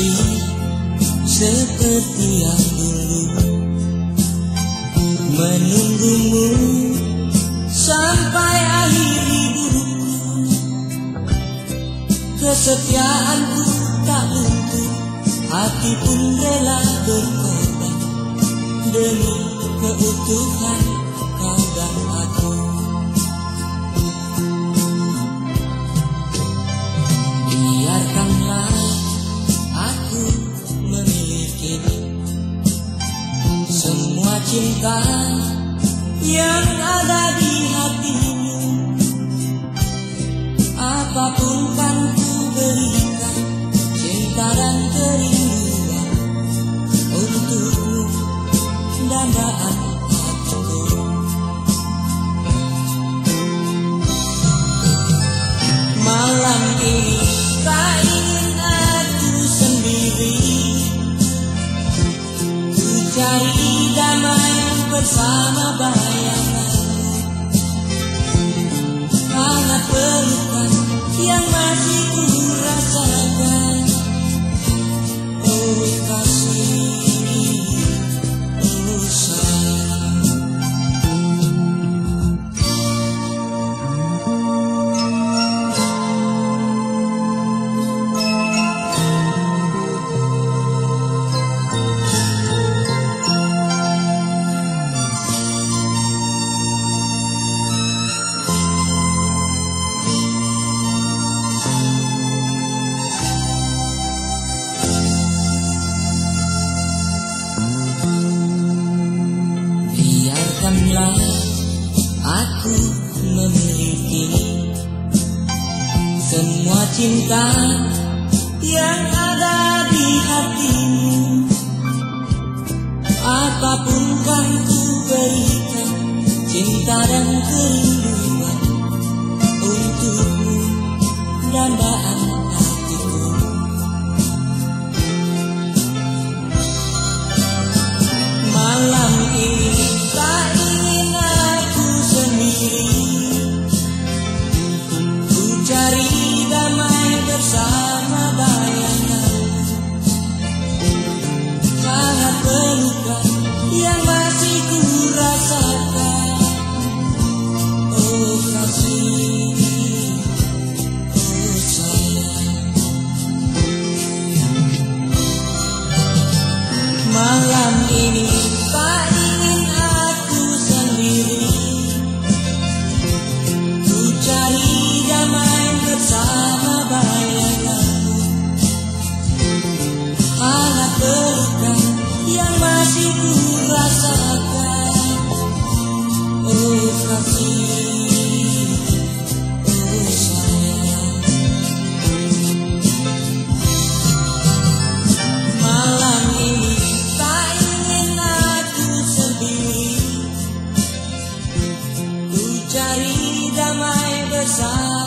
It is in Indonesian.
kasih seperti yang dulu. Menunggumu sampai akhir hidupku. Kesetiaanku tak luntur Hati pun rela berkorban Demi keutuhan cinta yang ada di hatimu. Apa pun kan ku berikan Cinta dan kerinduan Untukmu dambaan hatiku Malam ini damai bersama bayanganmu Aku memiliki semua cinta yang ada di hatimu. Apa pun kan ku berikan cinta dan kerinduan coisas.